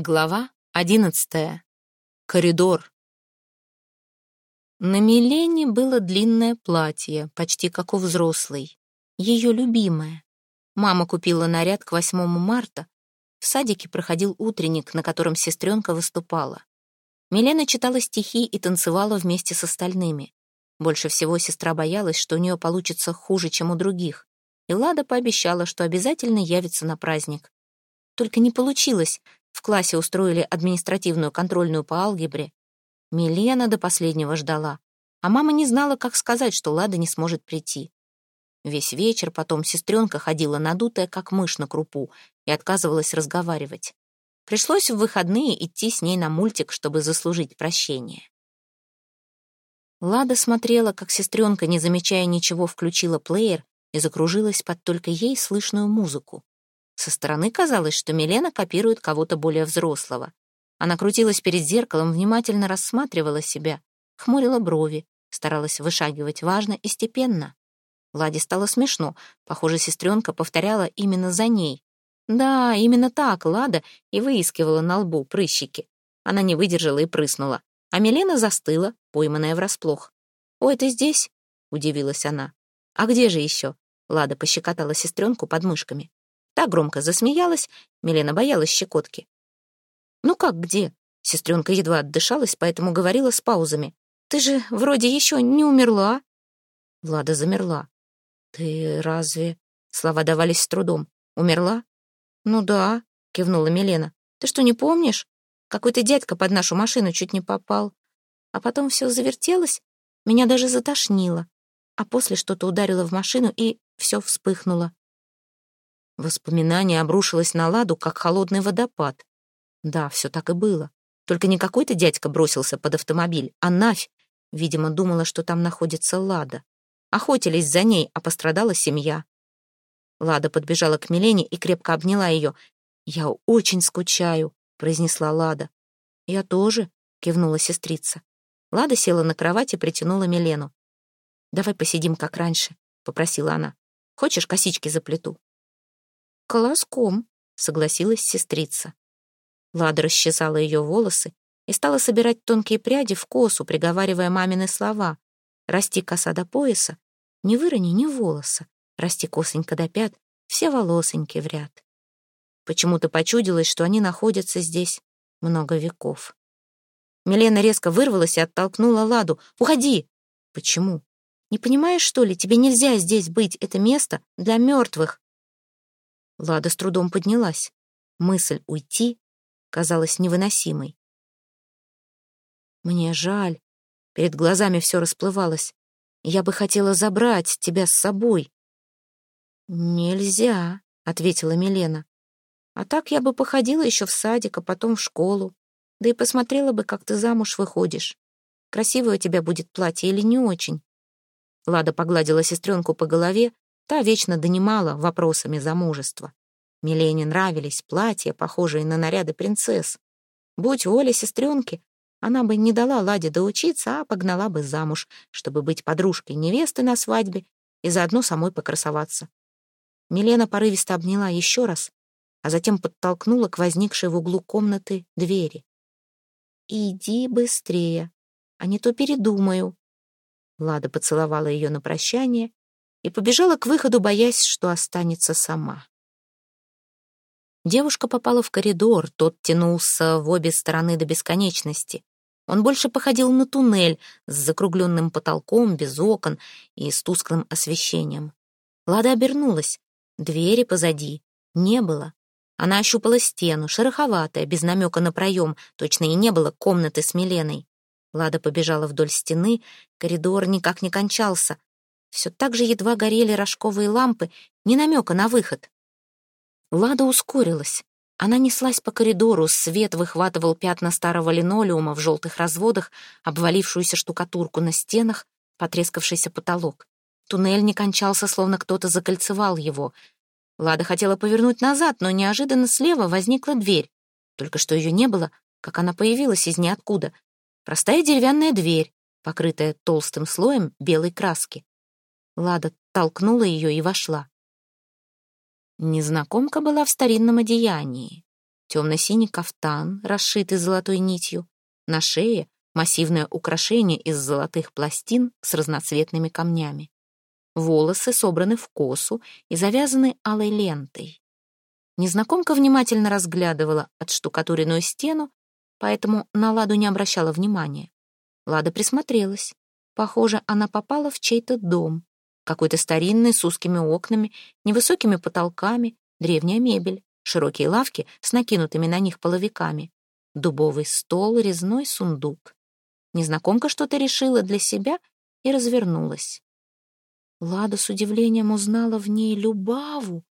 Глава одиннадцатая. Коридор. На Милене было длинное платье, почти как у взрослой. Ее любимое. Мама купила наряд к 8 марта. В садике проходил утренник, на котором сестренка выступала. Милена читала стихи и танцевала вместе с остальными. Больше всего сестра боялась, что у нее получится хуже, чем у других. И Лада пообещала, что обязательно явится на праздник. Только не получилось — в классе устроили административную контрольную по алгебре. Милена до последнего ждала, а мама не знала, как сказать, что Лада не сможет прийти. Весь вечер потом сестренка ходила надутая, как мышь на крупу, и отказывалась разговаривать. Пришлось в выходные идти с ней на мультик, чтобы заслужить прощение. Лада смотрела, как сестренка, не замечая ничего, включила плеер и закружилась под только ей слышную музыку. Со стороны казалось, что Милена копирует кого-то более взрослого. Она крутилась перед зеркалом, внимательно рассматривала себя, хмурила брови, старалась вышагивать важно и степенно. Ладе стало смешно. Похоже, сестренка повторяла именно за ней. Да, именно так Лада и выискивала на лбу прыщики. Она не выдержала и прыснула. А Милена застыла, пойманная врасплох. «Ой, ты здесь?» — удивилась она. «А где же еще?» Лада пощекотала сестренку под мышками. Та громко засмеялась, Милена боялась щекотки. «Ну как где?» Сестренка едва отдышалась, поэтому говорила с паузами. «Ты же вроде еще не умерла». Влада замерла. «Ты разве...» Слова давались с трудом. «Умерла?» «Ну да», — кивнула Милена. «Ты что, не помнишь? Какой-то дядька под нашу машину чуть не попал. А потом все завертелось, меня даже затошнило. А после что-то ударило в машину, и все вспыхнуло. Воспоминание обрушилось на Ладу, как холодный водопад. Да, все так и было. Только не какой-то дядька бросился под автомобиль, а Навь, видимо, думала, что там находится Лада. Охотились за ней, а пострадала семья. Лада подбежала к Милене и крепко обняла ее. «Я очень скучаю», — произнесла Лада. «Я тоже», — кивнула сестрица. Лада села на кровать и притянула Милену. «Давай посидим, как раньше», — попросила она. «Хочешь, косички заплету?» «Колоском», — согласилась сестрица. Лада расчесала ее волосы и стала собирать тонкие пряди в косу, приговаривая мамины слова. «Расти коса до пояса, не вырони ни волоса, расти косонько до пят, все волосоньки в ряд». Почему-то почудилось, что они находятся здесь много веков. Милена резко вырвалась и оттолкнула Ладу. «Уходи!» «Почему? Не понимаешь, что ли, тебе нельзя здесь быть, это место для мертвых!» Лада с трудом поднялась. Мысль уйти казалась невыносимой. «Мне жаль». Перед глазами все расплывалось. «Я бы хотела забрать тебя с собой». «Нельзя», — ответила Милена. «А так я бы походила еще в садик, а потом в школу. Да и посмотрела бы, как ты замуж выходишь. Красивое у тебя будет платье или не очень?» Лада погладила сестренку по голове, Та вечно донимала вопросами замужества. Милене нравились платья, похожие на наряды принцесс. Будь воля сестренки, она бы не дала Ладе доучиться, а погнала бы замуж, чтобы быть подружкой невесты на свадьбе и заодно самой покрасоваться. Милена порывисто обняла еще раз, а затем подтолкнула к возникшей в углу комнаты двери. «Иди быстрее, а не то передумаю». Лада поцеловала ее на прощание и побежала к выходу, боясь, что останется сама. Девушка попала в коридор, тот тянулся в обе стороны до бесконечности. Он больше походил на туннель с закругленным потолком, без окон и с тусклым освещением. Лада обернулась. Двери позади не было. Она ощупала стену, шероховатая, без намека на проем, точно и не было комнаты с Миленой. Лада побежала вдоль стены, коридор никак не кончался. Все так же едва горели рожковые лампы, ни намека на выход. Лада ускорилась. Она неслась по коридору, свет выхватывал пятна старого линолеума в желтых разводах, обвалившуюся штукатурку на стенах, потрескавшийся потолок. Туннель не кончался, словно кто-то закольцевал его. Лада хотела повернуть назад, но неожиданно слева возникла дверь. Только что ее не было, как она появилась из ниоткуда. Простая деревянная дверь, покрытая толстым слоем белой краски. Лада толкнула ее и вошла. Незнакомка была в старинном одеянии. темно-синий кафтан, расшитый золотой нитью, на шее массивное украшение из золотых пластин с разноцветными камнями. Волосы собраны в косу и завязаны алой лентой. Незнакомка внимательно разглядывала отштукатуренную стену, поэтому на Ладу не обращала внимания. Лада присмотрелась. Похоже, она попала в чей-то дом. Какой-то старинный, с узкими окнами, невысокими потолками, древняя мебель, широкие лавки с накинутыми на них половиками, дубовый стол, резной сундук. Незнакомка что-то решила для себя и развернулась. Лада с удивлением узнала в ней Любаву,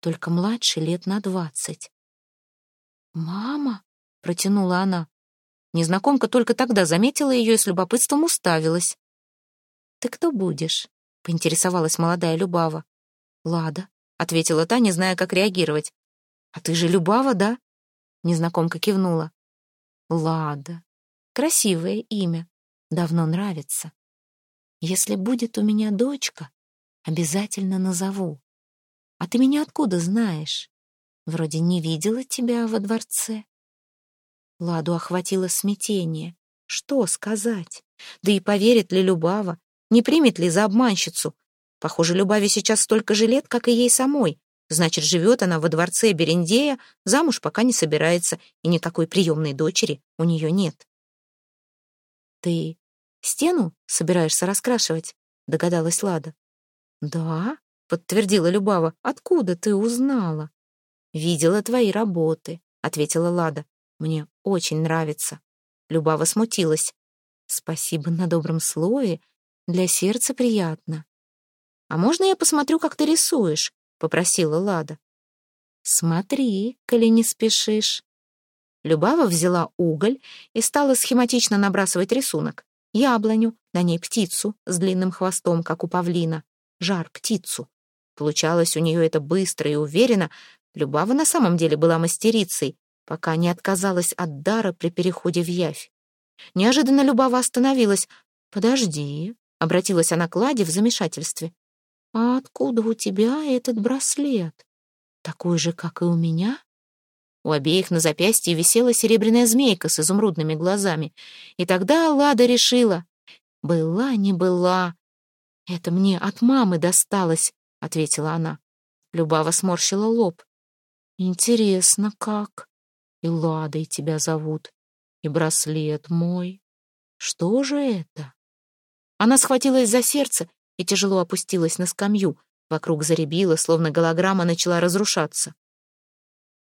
только младше лет на двадцать. «Мама?» — протянула она. Незнакомка только тогда заметила ее и с любопытством уставилась. «Ты кто будешь?» — поинтересовалась молодая Любава. «Лада», — ответила та, не зная, как реагировать. «А ты же Любава, да?» Незнакомка кивнула. «Лада. Красивое имя. Давно нравится. Если будет у меня дочка, обязательно назову. А ты меня откуда знаешь? Вроде не видела тебя во дворце. Ладу охватило смятение. Что сказать? Да и поверит ли Любава? Не примет ли за обманщицу? Похоже, Любаве сейчас столько же лет, как и ей самой. Значит, живет она во дворце Берендея, замуж пока не собирается, и никакой приемной дочери у нее нет. «Ты «Стену собираешься раскрашивать?» — догадалась Лада. «Да», — подтвердила Любава. «Откуда ты узнала?» «Видела твои работы», — ответила Лада. «Мне очень нравится». Любава смутилась. «Спасибо на добром слове. Для сердца приятно». «А можно я посмотрю, как ты рисуешь?» — попросила Лада. «Смотри, коли не спешишь». Любава взяла уголь и стала схематично набрасывать рисунок яблоню, на ней птицу с длинным хвостом, как у павлина, жар-птицу. Получалось у нее это быстро и уверенно. Любава на самом деле была мастерицей, пока не отказалась от дара при переходе в явь. Неожиданно Любава остановилась. «Подожди», — обратилась она к Ладе в замешательстве. «А откуда у тебя этот браслет? Такой же, как и у меня?» У обеих на запястье висела серебряная змейка с изумрудными глазами. И тогда Лада решила. «Была, не была. Это мне от мамы досталось», — ответила она. Любава сморщила лоб. «Интересно, как? И Ладой тебя зовут, и браслет мой. Что же это?» Она схватилась за сердце и тяжело опустилась на скамью. Вокруг заребила, словно голограмма начала разрушаться.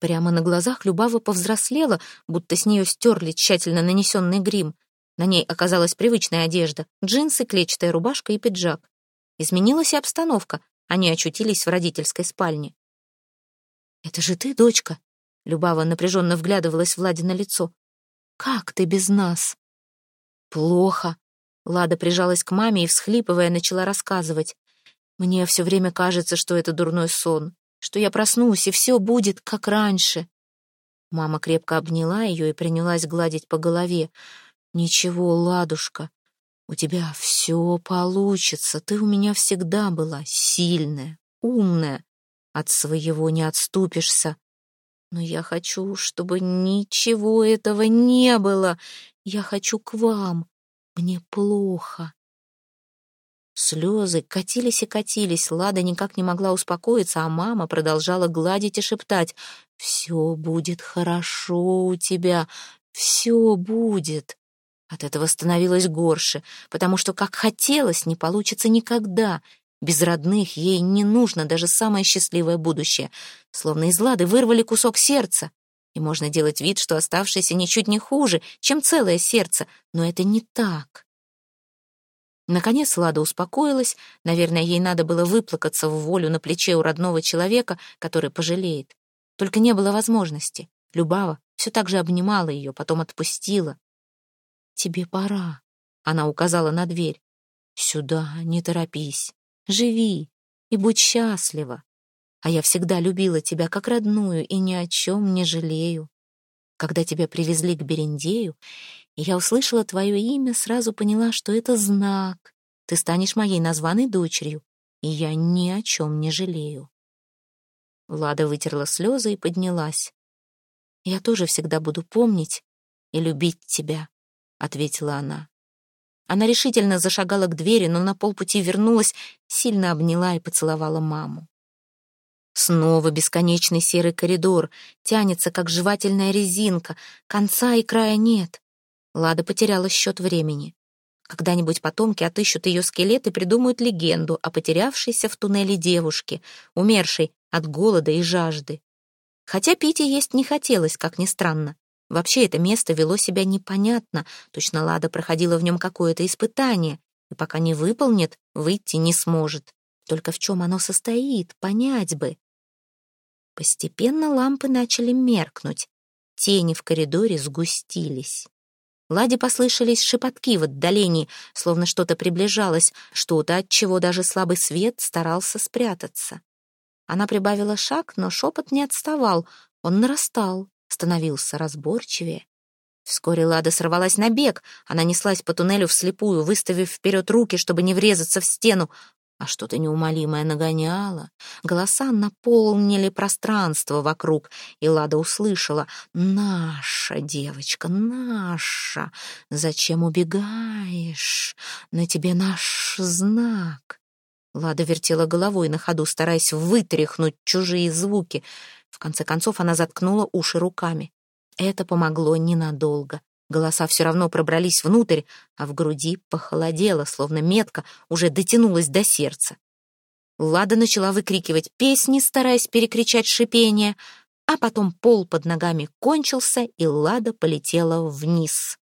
Прямо на глазах Любава повзрослела, будто с нее стерли тщательно нанесенный грим. На ней оказалась привычная одежда — джинсы, клетчатая рубашка и пиджак. Изменилась и обстановка, они очутились в родительской спальне. «Это же ты, дочка?» Любава напряженно вглядывалась Владе на лицо. «Как ты без нас?» «Плохо». Лада прижалась к маме и, всхлипывая, начала рассказывать. «Мне все время кажется, что это дурной сон что я проснусь, и все будет, как раньше. Мама крепко обняла ее и принялась гладить по голове. «Ничего, ладушка, у тебя все получится. Ты у меня всегда была сильная, умная. От своего не отступишься. Но я хочу, чтобы ничего этого не было. Я хочу к вам. Мне плохо. Слезы катились и катились, Лада никак не могла успокоиться, а мама продолжала гладить и шептать «Все будет хорошо у тебя, все будет». От этого становилось горше, потому что, как хотелось, не получится никогда. Без родных ей не нужно даже самое счастливое будущее. Словно из Лады вырвали кусок сердца. И можно делать вид, что оставшееся ничуть не хуже, чем целое сердце, но это не так. Наконец Лада успокоилась. Наверное, ей надо было выплакаться в волю на плече у родного человека, который пожалеет. Только не было возможности. Любава все так же обнимала ее, потом отпустила. «Тебе пора», — она указала на дверь. «Сюда, не торопись. Живи и будь счастлива. А я всегда любила тебя как родную и ни о чем не жалею. Когда тебя привезли к Берендею, и я услышала твое имя, сразу поняла, что это знак. Ты станешь моей названной дочерью, и я ни о чем не жалею. Лада вытерла слезы и поднялась. «Я тоже всегда буду помнить и любить тебя», — ответила она. Она решительно зашагала к двери, но на полпути вернулась, сильно обняла и поцеловала маму. Снова бесконечный серый коридор, тянется, как жевательная резинка, конца и края нет. Лада потеряла счет времени. Когда-нибудь потомки отыщут ее скелет и придумают легенду о потерявшейся в туннеле девушке, умершей от голода и жажды. Хотя пить и есть не хотелось, как ни странно. Вообще это место вело себя непонятно, точно Лада проходила в нем какое-то испытание, и пока не выполнит, выйти не сможет. Только в чем оно состоит, понять бы. Постепенно лампы начали меркнуть, тени в коридоре сгустились. Ладе послышались шепотки в отдалении, словно что-то приближалось, что-то, от чего даже слабый свет старался спрятаться. Она прибавила шаг, но шепот не отставал, он нарастал, становился разборчивее. Вскоре Лада сорвалась на бег. Она неслась по туннелю вслепую, выставив вперед руки, чтобы не врезаться в стену а что-то неумолимое нагоняло. Голоса наполнили пространство вокруг, и Лада услышала «Наша девочка, наша! Зачем убегаешь? На тебе наш знак!» Лада вертела головой на ходу, стараясь вытряхнуть чужие звуки. В конце концов она заткнула уши руками. Это помогло ненадолго. Голоса все равно пробрались внутрь, а в груди похолодело, словно метка уже дотянулась до сердца. Лада начала выкрикивать песни, стараясь перекричать шипение, а потом пол под ногами кончился, и Лада полетела вниз.